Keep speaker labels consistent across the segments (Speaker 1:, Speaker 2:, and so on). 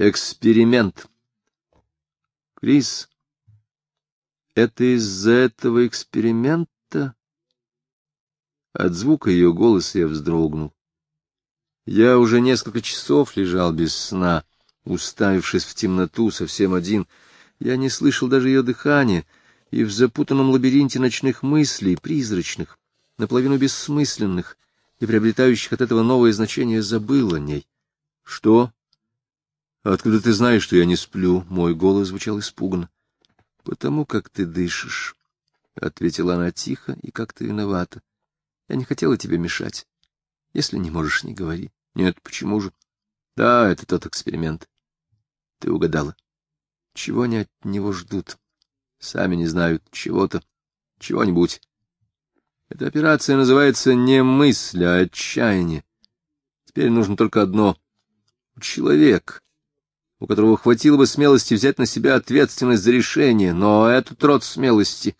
Speaker 1: Эксперимент. Крис, это из-за этого эксперимента? От звука ее голоса я вздрогнул. Я уже несколько часов лежал без сна, уставившись в темноту, совсем один. Я не слышал даже ее дыхания, и в запутанном лабиринте ночных мыслей, призрачных, наполовину бессмысленных и приобретающих от этого новое значение, забыл о ней. — Что? — Откуда ты знаешь, что я не сплю? — мой голос звучал испуганно. — Потому как ты дышишь, — ответила она тихо и как-то виновата. — Я не хотела тебе мешать. Если не можешь, не говори. — Нет, почему же? — Да, это тот эксперимент. Ты угадала. Чего они от него ждут? Сами не знают чего-то, чего-нибудь. Эта операция называется не мысль, а отчаяние. Теперь нужно только одно — человек, у которого хватило бы смелости взять на себя ответственность за решение, но этот род смелости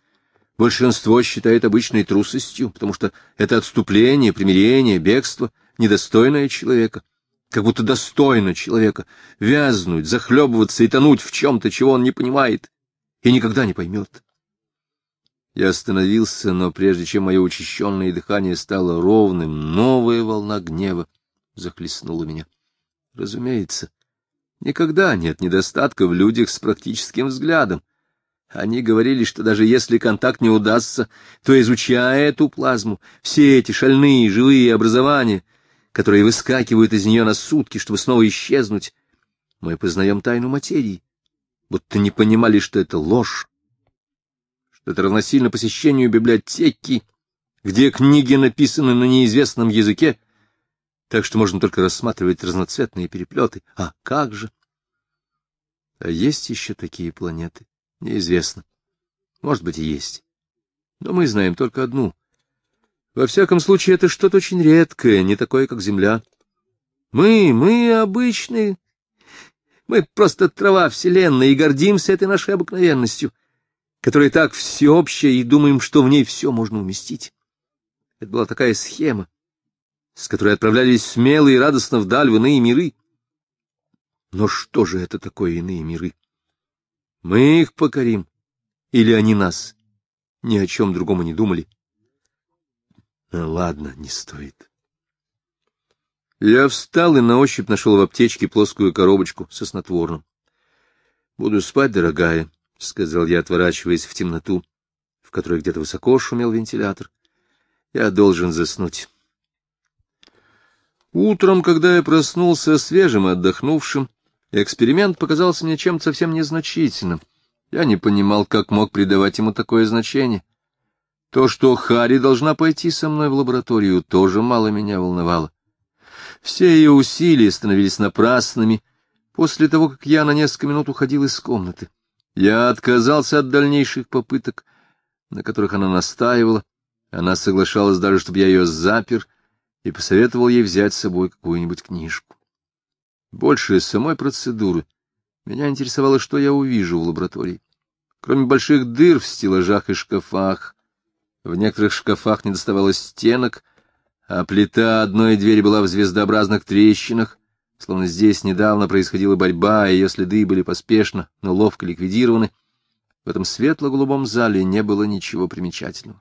Speaker 1: большинство считает обычной трусостью, потому что это отступление, примирение, бегство, недостойное человека, как будто достойно человека вязнуть, захлебываться и тонуть в чем-то, чего он не понимает и никогда не поймет. Я остановился, но прежде чем мое учащенное дыхание стало ровным, новая волна гнева захлестнула меня. Разумеется, никогда нет недостатка в людях с практическим взглядом. Они говорили, что даже если контакт не удастся, то, изучая эту плазму, все эти шальные живые образования, которые выскакивают из нее на сутки, чтобы снова исчезнуть, мы познаем тайну материи, будто не понимали, что это ложь, что это равносильно посещению библиотеки, где книги написаны на неизвестном языке, так что можно только рассматривать разноцветные переплеты. А как же? А есть еще такие планеты? Неизвестно. Может быть, и есть. Но мы знаем только одну. Во всяком случае, это что-то очень редкое, не такое, как Земля. Мы, мы обычные. Мы просто трава Вселенной и гордимся этой нашей обыкновенностью, которая так всеобщая, и думаем, что в ней все можно уместить. Это была такая схема, с которой отправлялись смелые и радостно вдаль в иные миры. Но что же это такое иные миры? Мы их покорим, или они нас? Ни о чем другом не думали. Ну, ладно, не стоит. Я встал и на ощупь нашел в аптечке плоскую коробочку со снотворным. — Буду спать, дорогая, — сказал я, отворачиваясь в темноту, в которой где-то высоко шумел вентилятор. — Я должен заснуть. Утром, когда я проснулся свежим и отдохнувшим, эксперимент показался мне чем-то совсем незначительным. Я не понимал, как мог придавать ему такое значение. То, что Хари должна пойти со мной в лабораторию, тоже мало меня волновало. Все ее усилия становились напрасными после того, как я на несколько минут уходил из комнаты. Я отказался от дальнейших попыток, на которых она настаивала. Она соглашалась даже, чтобы я ее запер, и посоветовал ей взять с собой какую-нибудь книжку. Больше самой процедуры меня интересовало, что я увижу в лаборатории. Кроме больших дыр в стеллажах и шкафах, в некоторых шкафах не доставалось стенок, а плита одной двери была в звездообразных трещинах, словно здесь недавно происходила борьба, и ее следы были поспешно, но ловко ликвидированы. В этом светло-голубом зале не было ничего примечательного.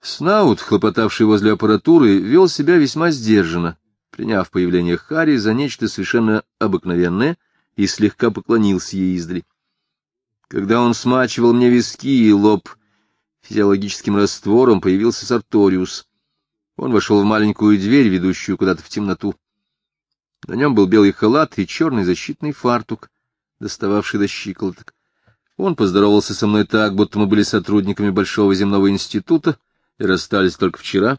Speaker 1: Снаут, хлопотавший возле аппаратуры, вел себя весьма сдержанно, приняв появление Хари за нечто совершенно обыкновенное и слегка поклонился ей издали. Когда он смачивал мне виски и лоб физиологическим раствором, появился Сарториус. Он вошел в маленькую дверь, ведущую куда-то в темноту. На нем был белый халат и черный защитный фартук, достававший до щиколоток. Он поздоровался со мной так, будто мы были сотрудниками Большого земного института и расстались только вчера.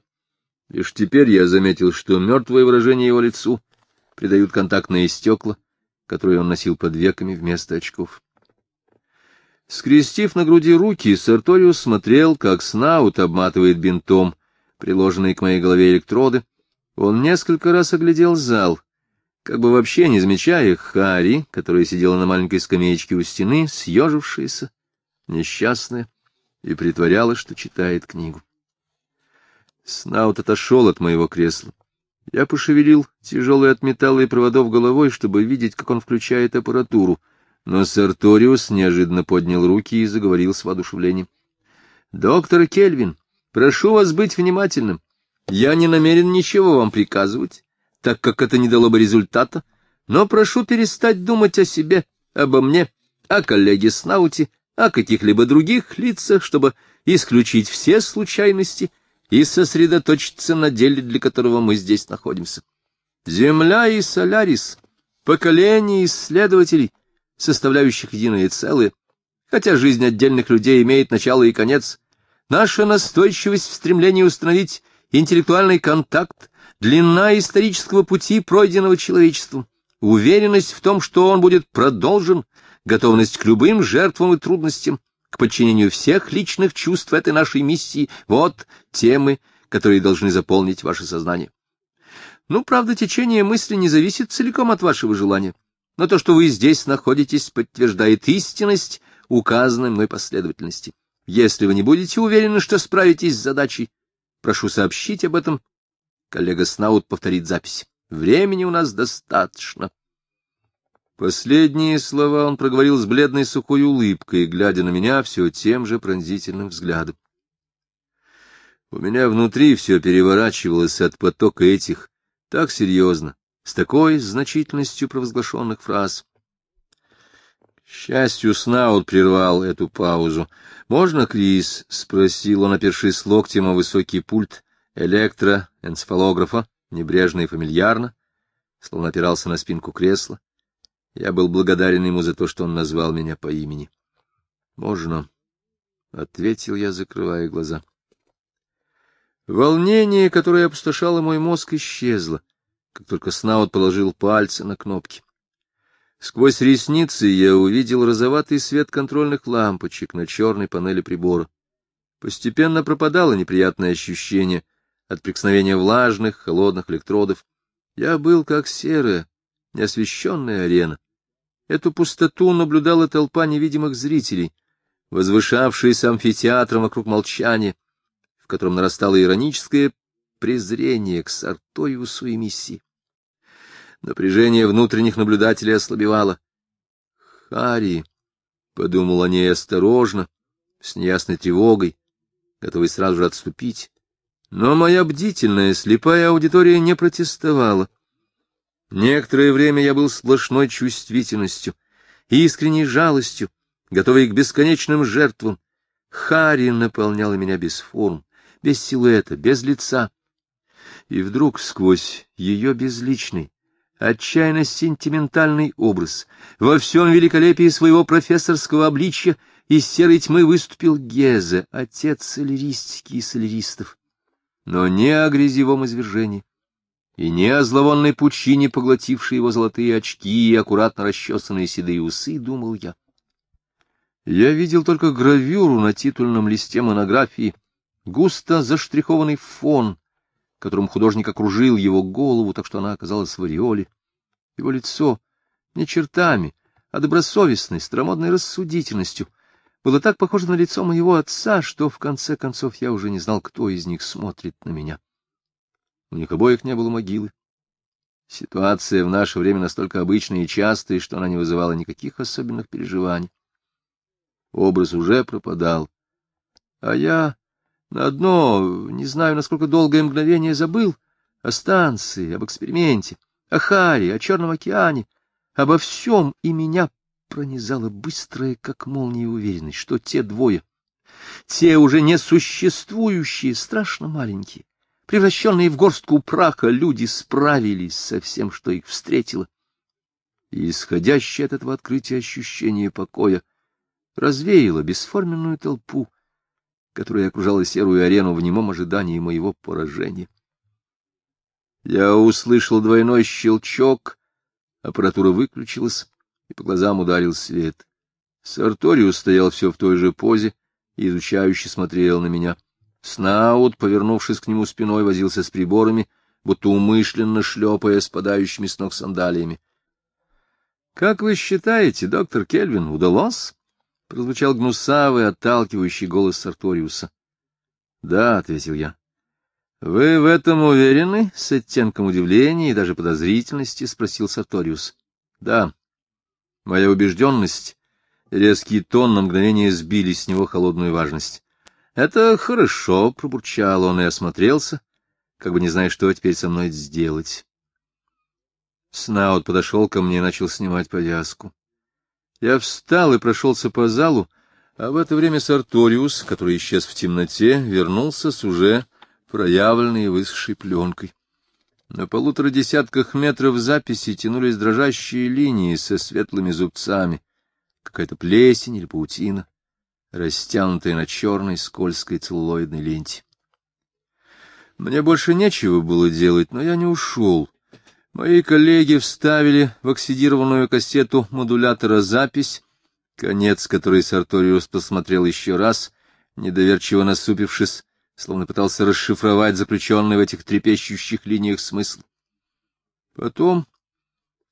Speaker 1: Лишь теперь я заметил, что мертвое выражение его лицу придают контактные стекла, которые он носил под веками вместо очков. Скрестив на груди руки, Сарториус смотрел, как Снаут обматывает бинтом приложенные к моей голове электроды, он несколько раз оглядел зал, как бы вообще не замечая Хари, которая сидела на маленькой скамеечке у стены, съежившаяся, несчастная, и притворялась, что читает книгу. Снаут отошел от моего кресла Я пошевелил тяжелый от металла и проводов головой, чтобы видеть, как он включает аппаратуру, но Сарториус неожиданно поднял руки и заговорил с воодушевлением. — Доктор Кельвин, прошу вас быть внимательным. Я не намерен ничего вам приказывать, так как это не дало бы результата, но прошу перестать думать о себе, обо мне, о коллеге Снауте, о каких-либо других лицах, чтобы исключить все случайности и сосредоточиться на деле, для которого мы здесь находимся. Земля и Солярис — поколение исследователей, составляющих единое целое, хотя жизнь отдельных людей имеет начало и конец. Наша настойчивость в стремлении установить интеллектуальный контакт, длина исторического пути, пройденного человечеством, уверенность в том, что он будет продолжен, готовность к любым жертвам и трудностям, к подчинению всех личных чувств этой нашей миссии — вот темы, которые должны заполнить ваше сознание. Ну, правда, течение мысли не зависит целиком от вашего желания, но то, что вы здесь находитесь, подтверждает истинность указанной мной последовательности. Если вы не будете уверены, что справитесь с задачей, прошу сообщить об этом. Коллега Снаут повторит запись. Времени у нас достаточно. Последние слова он проговорил с бледной сухой улыбкой, глядя на меня все тем же пронзительным взглядом. У меня внутри все переворачивалось от потока этих, так серьезно, с такой значительностью провозглашенных фраз. К счастью, Снаут прервал эту паузу. «Можно, Крис?» — спросил он, опершись локтем о высокий пульт электроэнцефалографа, небрежно и фамильярно, словно опирался на спинку кресла. Я был благодарен ему за то, что он назвал меня по имени. — Можно, — ответил я, закрывая глаза. Волнение, которое опустошало мой мозг, исчезло, как только Снаут положил пальцы на кнопки. Сквозь ресницы я увидел розоватый свет контрольных лампочек на черной панели прибора. Постепенно пропадало неприятное ощущение от прикосновения влажных, холодных электродов. Я был как серая, неосвещенная арена. Эту пустоту наблюдала толпа невидимых зрителей, возвышавшаяся амфитеатром вокруг молчания, в котором нарастало ироническое презрение к Сарториусу и миссии. Напряжение внутренних наблюдателей ослабевало. «Харри», — подумал о ней осторожно, с неясной тревогой, готовый сразу же отступить. Но моя бдительная, слепая аудитория не протестовала. Некоторое время я был сплошной чувствительностью, искренней жалостью, готовый к бесконечным жертвам. Хари наполняла меня без форм, без силуэта, без лица. И вдруг сквозь ее безличный, отчаянно сентиментальный образ, во всем великолепии своего профессорского обличья из серой тьмы выступил Гезе, отец соляристики и соляристов. Но не о грязевом извержении, и не о зловонной пучине, поглотившей его золотые очки и аккуратно расчесанные седые усы, думал я. Я видел только гравюру на титульном листе монографии, густо заштрихованный фон, которым художник окружил его голову, так что она оказалась в ореоле. Его лицо не чертами, а добросовестной, старомодной рассудительностью было так похоже на лицо моего отца, что в конце концов я уже не знал, кто из них смотрит на меня. У них обоих не было могилы. Ситуация в наше время настолько обычная и частая, что она не вызывала никаких особенных переживаний. Образ уже пропадал. А я на одно, не знаю, насколько долгое мгновение забыл о станции, об эксперименте, о Харе, о Черном океане, обо всем, и меня пронизала быстрая, как молния, уверенность, что те двое, те уже несуществующие, страшно маленькие, превращенные в горстку праха, люди справились со всем, что их встретило. И исходящее от этого открытия ощущение покоя развеяло бесформенную толпу, которая окружала серую арену в немом ожидании моего поражения. Я услышал двойной щелчок, аппаратура выключилась, и по глазам ударил свет. Сарториус стоял все в той же позе и изучающе смотрел на меня — Снаут, повернувшись к нему спиной, возился с приборами, будто умышленно шлепая спадающими с ног сандалиями. — Как вы считаете, доктор Кельвин, удалось? — прозвучал гнусавый, отталкивающий голос Сарториуса. — Да, — ответил я. — Вы в этом уверены? — с оттенком удивления и даже подозрительности спросил Сарториус. — Да. Моя убежденность, резкий тон на мгновение сбили с него холодную важность. — Это хорошо, — пробурчал он и осмотрелся, как бы не зная, что теперь со мной сделать. Снаут подошел ко мне и начал снимать повязку. Я встал и прошелся по залу, а в это время Сарториус, который исчез в темноте, вернулся с уже проявленной и высохшей пленкой. На полутора десятках метров записи тянулись дрожащие линии со светлыми зубцами, какая-то плесень или паутина, растянутая на черной скользкой целлулоидной ленте. Мне больше нечего было делать, но я не ушел. Мои коллеги вставили в оксидированную кассету модулятора запись, конец которой Сарториус посмотрел еще раз, недоверчиво насупившись, словно пытался расшифровать заключенный в этих трепещущих линиях смысл. Потом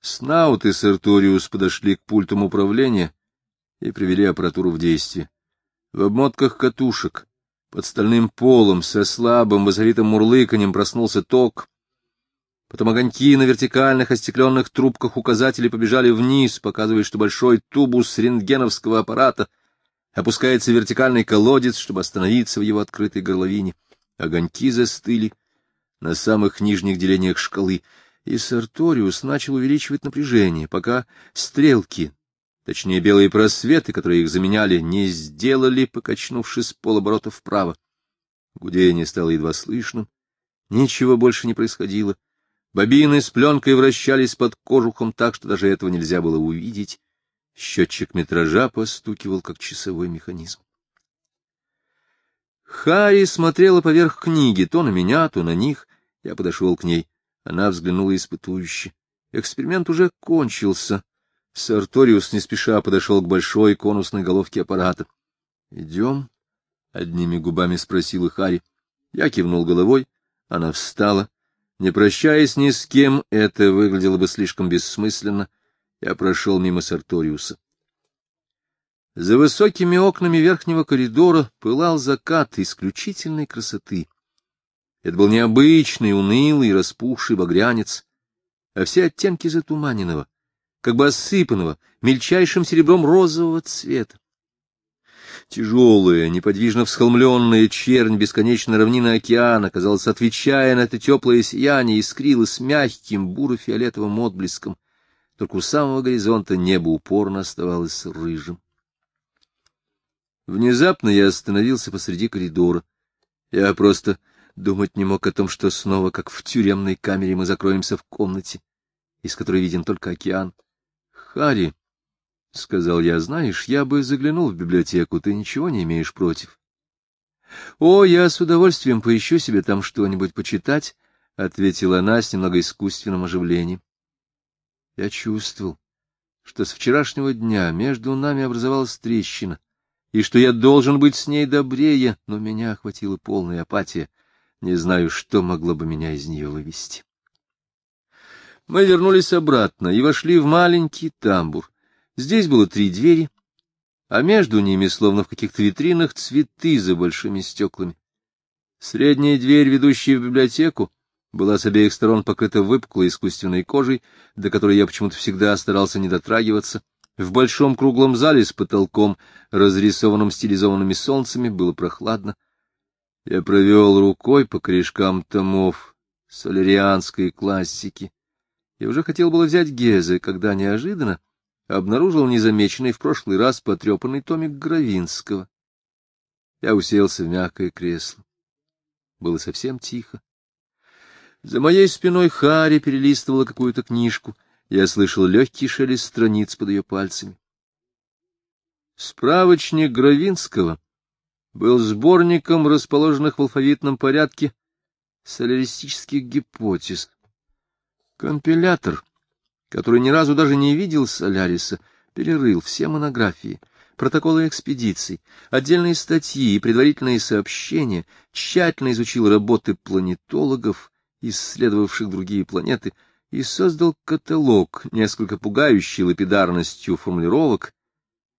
Speaker 1: Снаут и Сарториус подошли к пультам управления и привели аппаратуру в действие. В обмотках катушек, под стальным полом, со слабым басовитым мурлыканьем проснулся ток. Потом огоньки на вертикальных остекленных трубках указателей побежали вниз, показывая, что большой тубус рентгеновского аппарата опускается в вертикальный колодец, чтобы остановиться в его открытой горловине. Огоньки застыли на самых нижних делениях шкалы, и Сарториус начал увеличивать напряжение, пока стрелки, точнее белые просветы, которые их заменяли, не сделали, покачнувшись полоборота вправо. Гудение стало едва слышным, ничего больше не происходило. Бобины с пленкой вращались под кожухом так, что даже этого нельзя было увидеть. Счетчик метража постукивал, как часовой механизм. Харри смотрела поверх книги, то на меня, то на них. Я подошел к ней. Она взглянула испытующе. Эксперимент уже кончился. Сарториус не спеша подошел к большой конусной головке аппарата. — Идем? — одними губами спросила Харри. Я кивнул головой. Она встала. Не прощаясь ни с кем, это выглядело бы слишком бессмысленно. Я прошел мимо Сарториуса. За высокими окнами верхнего коридора пылал закат исключительной красоты. Это был необычный, унылый, распухший багрянец, а все оттенки затуманенного, как бы осыпанного мельчайшим серебром розового цвета. Тяжелая, неподвижно всхолмленная чернь бесконечной равнины океана, казалось, отвечая на это теплое сияние, искрилась мягким буро-фиолетовым отблеском, только у самого горизонта небо упорно оставалось рыжим. Внезапно я остановился посреди коридора. Я просто думать не мог о том, что снова, как в тюремной камере, мы закроемся в комнате, из которой виден только океан. — Харри, — сказал я, — знаешь, я бы заглянул в библиотеку, ты ничего не имеешь против? — О, я с удовольствием поищу себе там что-нибудь почитать, — ответила она с немного искусственным оживлением. Я чувствовал, что с вчерашнего дня между нами образовалась трещина, и что я должен быть с ней добрее, но меня охватила полная апатия. Не знаю, что могло бы меня из нее вывести. Мы вернулись обратно и вошли в маленький тамбур. Здесь было три двери, а между ними, словно в каких-то витринах, цветы за большими стеклами. Средняя дверь, ведущая в библиотеку, была с обеих сторон покрыта выпуклой искусственной кожей, до которой я почему-то всегда старался не дотрагиваться — в большом круглом зале с потолком, разрисованным стилизованными солнцами, было прохладно. Я провел рукой по корешкам томов солярианской классики и уже хотел было взять Гезе, когда неожиданно обнаружил незамеченный в прошлый раз потрепанный томик Гравинского. Я уселся в мягкое кресло. Было совсем тихо. За моей спиной Хари перелистывала какую-то книжку — я слышал легкий шелест страниц под ее пальцами. Справочник Гравинского был сборником расположенных в алфавитном порядке соляристических гипотез. Компилятор, который ни разу даже не видел Соляриса, перерыл все монографии, протоколы экспедиций, отдельные статьи и предварительные сообщения, тщательно изучил работы планетологов, исследовавших другие планеты, и создал каталог, несколько пугающий лапидарностью формулировок,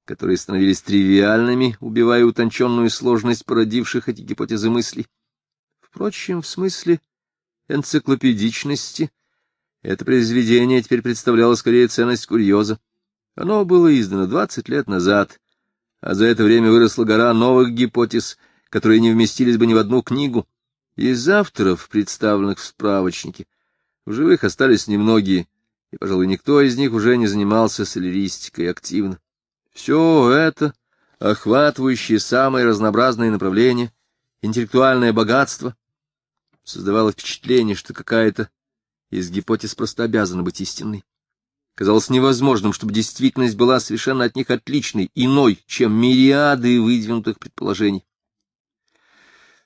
Speaker 1: которые становились тривиальными, убивая утонченную сложность породивших эти гипотезы мыслей. Впрочем, в смысле энциклопедичности это произведение теперь представляло скорее ценность курьеза. Оно было издано двадцать лет назад, а за это время выросла гора новых гипотез, которые не вместились бы ни в одну книгу. Из авторов, представленных в справочнике, в живых остались немногие, и, пожалуй, никто из них уже не занимался соляристикой активно. Все это, охватывающее самые разнообразные направления, интеллектуальное богатство, создавало впечатление, что какая-то из гипотез просто обязана быть истинной. Казалось невозможным, чтобы действительность была совершенно от них отличной, иной, чем мириады выдвинутых предположений.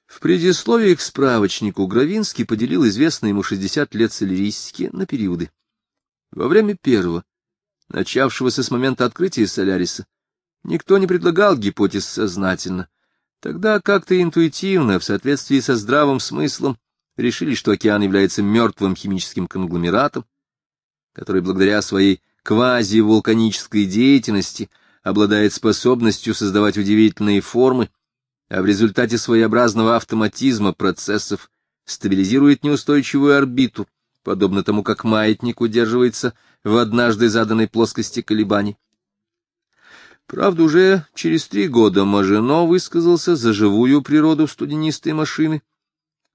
Speaker 1: В предисловии к справочнику Гравинский поделил известные ему 60 лет соляристики на периоды. Во время первого, начавшегося с момента открытия Соляриса, никто не предлагал гипотез сознательно. Тогда как-то интуитивно, в соответствии со здравым смыслом, решили, что океан является мертвым химическим конгломератом, который благодаря своей квазивулканической деятельности обладает способностью создавать удивительные формы, а в результате своеобразного автоматизма процессов стабилизирует неустойчивую орбиту, подобно тому, как маятник удерживается в однажды заданной плоскости колебаний. Правда, уже через три года Мажино высказался за живую природу студенистой машины,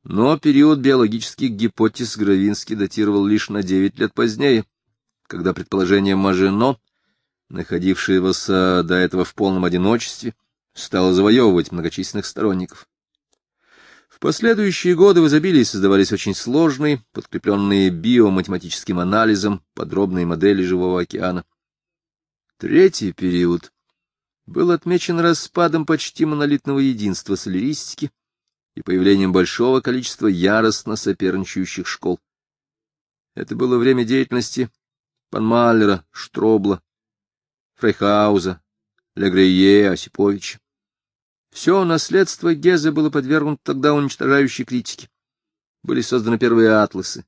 Speaker 1: но период биологических гипотез Гравинский датировал лишь на девять лет позднее, когда предположение Мажино, находившегося до этого в полном одиночестве, стала завоевывать многочисленных сторонников. В последующие годы в изобилии создавались очень сложные, подкрепленные биоматематическим анализом, подробные модели живого океана. Третий период был отмечен распадом почти монолитного единства соляристики и появлением большого количества яростно соперничающих школ. Это было время деятельности Панмаллера, Штробла, Фрейхауза, Легрее, Осиповича. Все наследство Гезе было подвергнуто тогда уничтожающей критике. Были созданы первые атласы,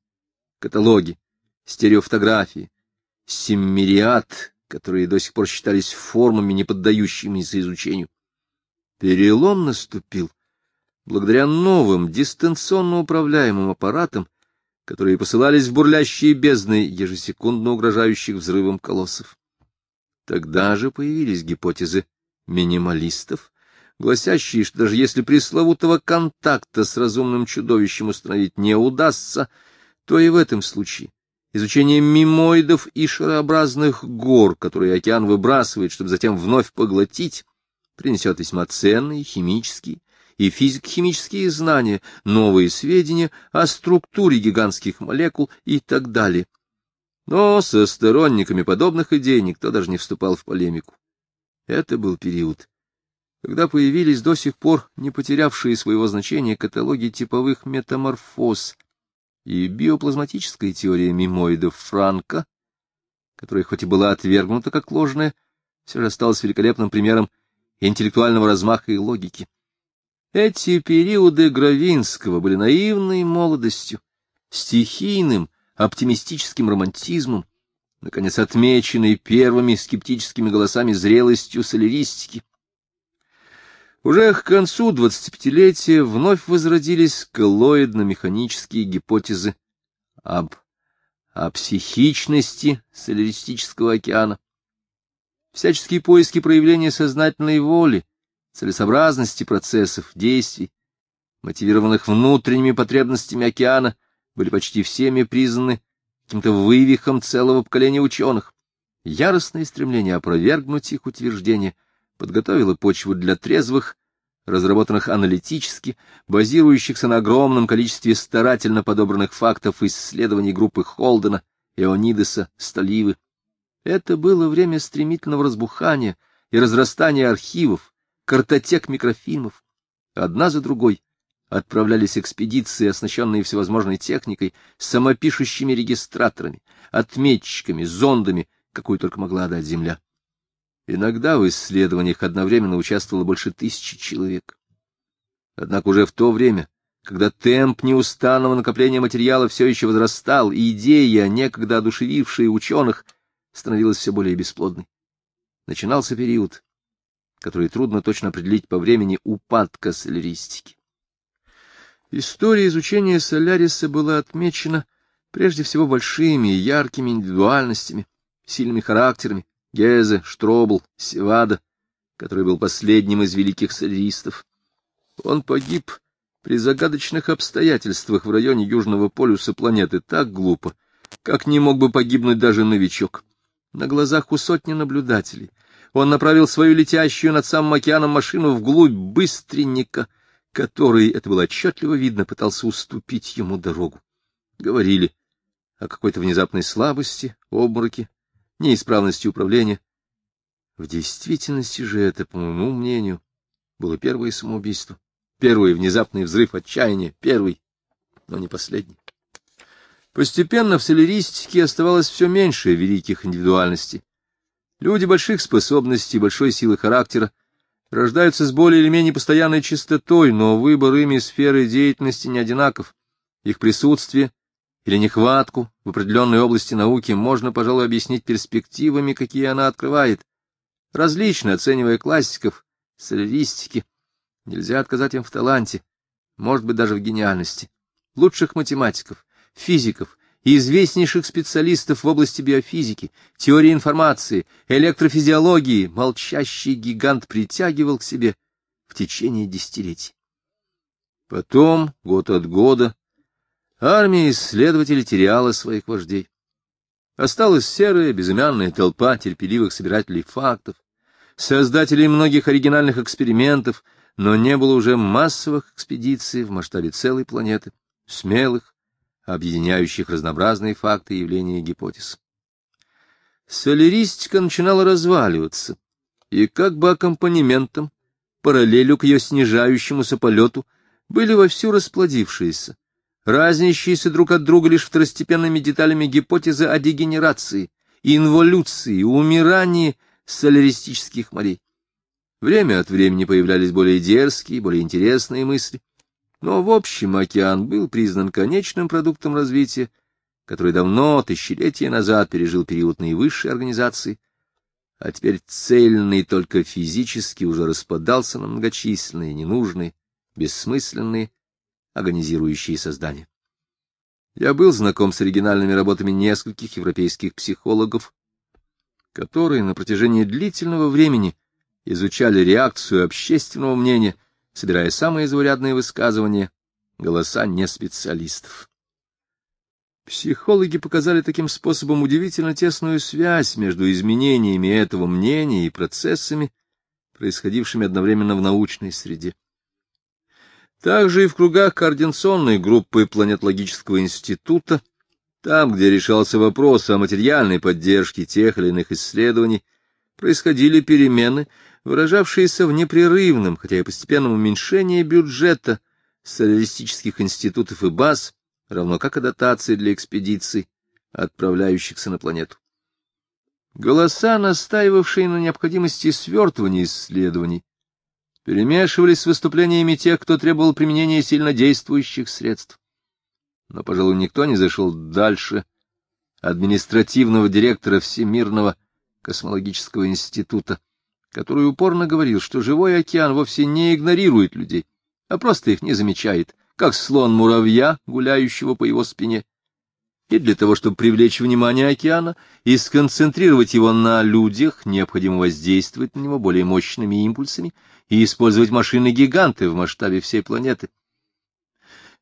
Speaker 1: каталоги, стереофотографии, семмириад, которые до сих пор считались формами, не поддающимися изучению. Перелом наступил благодаря новым дистанционно управляемым аппаратам, которые посылались в бурлящие бездны ежесекундно угрожающих взрывом колоссов. Тогда же появились гипотезы минималистов, гласящие, что даже если пресловутого контакта с разумным чудовищем установить не удастся, то и в этом случае изучение мимоидов и шарообразных гор, которые океан выбрасывает, чтобы затем вновь поглотить, принесет весьма ценные химические и физико-химические знания, новые сведения о структуре гигантских молекул и так далее. Но со сторонниками подобных идей никто даже не вступал в полемику. Это был период, когда появились до сих пор не потерявшие своего значения каталоги типовых метаморфоз и биоплазматическая теория мимоидов Франка, которая хоть и была отвергнута как ложная, все же осталась великолепным примером интеллектуального размаха и логики. Эти периоды Гравинского были наивной молодостью, стихийным, оптимистическим романтизмом, наконец отмеченной первыми скептическими голосами зрелостью соляристики, уже к концу двадцатипятилетия вновь возродились коллоидно-механические гипотезы об, о психичности соляристического океана. Всяческие поиски проявления сознательной воли, целесообразности процессов, действий, мотивированных внутренними потребностями океана, были почти всеми признаны каким-то вывихом целого поколения ученых. Яростное стремление опровергнуть их утверждения — подготовила почву для трезвых, разработанных аналитически, базирующихся на огромном количестве старательно подобранных фактов исследований группы Холдена, Эонидеса, Столивы. Это было время стремительного разбухания и разрастания архивов, картотек микрофильмов. Одна за другой отправлялись экспедиции, оснащенные всевозможной техникой, самопишущими регистраторами, отметчиками, зондами, какую только могла дать Земля. Иногда в исследованиях одновременно участвовало больше тысячи человек. Однако уже в то время, когда темп неустанного накопления материала все еще возрастал, идея, некогда одушевившая ученых, становилась все более бесплодной. Начинался период, который трудно точно определить по времени упадка соляристики. История изучения Соляриса была отмечена прежде всего большими и яркими индивидуальностями, сильными характерами Гезе, Штробл, Севада, который был последним из великих соляристов. Он погиб при загадочных обстоятельствах в районе Южного полюса планеты так глупо, как не мог бы погибнуть даже новичок. На глазах у сотни наблюдателей он направил свою летящую над самым океаном машину вглубь быстренника, который, это было отчетливо видно, пытался уступить ему дорогу. Говорили о какой-то внезапной слабости, обмороке, неисправности управления. В действительности же это, по моему мнению, было первое самоубийство. Первый внезапный взрыв отчаяния, первый, но не последний. Постепенно в соляристике оставалось все меньше великих индивидуальностей. Люди больших способностей, большой силы характера рождаются с более или менее постоянной чистотой, но выбор ими сферы деятельности не одинаков. Их присутствие или нехватку в определенной области науки можно, пожалуй, объяснить перспективами, какие она открывает. Различно оценивая классиков, соляристики, Нельзя отказать им в таланте, может быть, даже в гениальности. Лучших математиков, физиков известнейших специалистов в области биофизики, теории информации, электрофизиологии молчащий гигант притягивал к себе в течение десятилетий. Потом, год от года, армия исследователей теряла своих вождей. Осталась серая, безымянная толпа терпеливых собирателей фактов, создателей многих оригинальных экспериментов — но не было уже массовых экспедиций в масштабе целой планеты, смелых, объединяющих разнообразные факты явления и гипотез. Соляристика начинала разваливаться, и как бы аккомпанементом, параллелю к ее снижающемуся полету, были вовсю расплодившиеся, разнящиеся друг от друга лишь второстепенными деталями гипотезы о дегенерации, инволюции, умирании соляристических морей. Время от времени появлялись более дерзкие, более интересные мысли. Но в общем океан был признан конечным продуктом развития, который давно, тысячелетия назад, пережил период наивысшей организации, а теперь цельный только физически уже распадался на многочисленные, ненужные, бессмысленные, агонизирующие создания. Я был знаком с оригинальными работами нескольких европейских психологов, которые на протяжении длительного времени изучали реакцию общественного мнения, собирая самые заурядные высказывания, голоса не специалистов. Психологи показали таким способом удивительно тесную связь между изменениями этого мнения и процессами, происходившими одновременно в научной среде. Также и в кругах координационной группы Планетологического института, там, где решался вопрос о материальной поддержке тех или иных исследований, происходили перемены, выражавшиеся в непрерывном, хотя и постепенном уменьшении бюджета социалистических институтов и баз, равно как и дотации для экспедиций, отправляющихся на планету. Голоса, настаивавшие на необходимости свертывания исследований, перемешивались с выступлениями тех, кто требовал применения сильнодействующих средств. Но, пожалуй, никто не зашел дальше административного директора Всемирного космологического института, который упорно говорил, что живой океан вовсе не игнорирует людей, а просто их не замечает, как слон муравья, гуляющего по его спине. И для того, чтобы привлечь внимание океана и сконцентрировать его на людях, необходимо воздействовать на него более мощными импульсами и использовать машины-гиганты в масштабе всей планеты.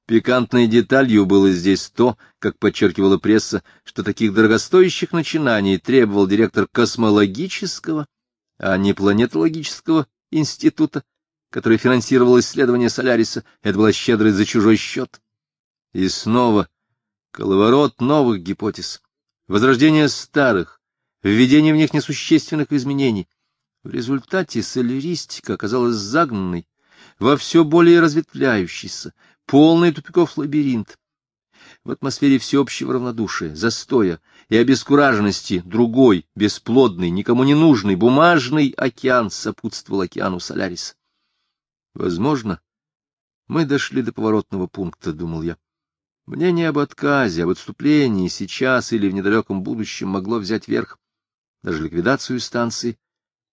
Speaker 1: Пикантной деталью было здесь то, как подчеркивала пресса, что таких дорогостоящих начинаний требовал директор космологического а не планетологического института, который финансировал исследования Соляриса, это была щедрость за чужой счет. И снова коловорот новых гипотез, возрождение старых, введение в них несущественных изменений. В результате соляристика оказалась загнанной во все более разветвляющийся, полный тупиков лабиринт, в атмосфере всеобщего равнодушия, застоя и обескураженности другой, бесплодный, никому не нужный, бумажный океан сопутствовал океану Соляриса. Возможно, мы дошли до поворотного пункта, — думал я. Мнение об отказе, об отступлении сейчас или в недалеком будущем могло взять верх. Даже ликвидацию станции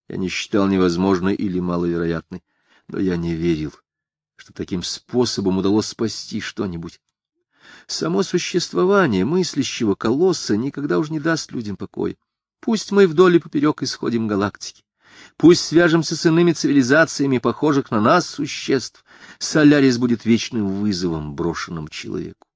Speaker 1: я не считал невозможной или маловероятной, но я не верил что таким способом удалось спасти что-нибудь. Само существование мыслящего колосса никогда уж не даст людям покоя. Пусть мы вдоль и поперек исходим галактики. Пусть свяжемся с иными цивилизациями, похожих на нас существ. Солярис будет вечным вызовом брошенным человеку.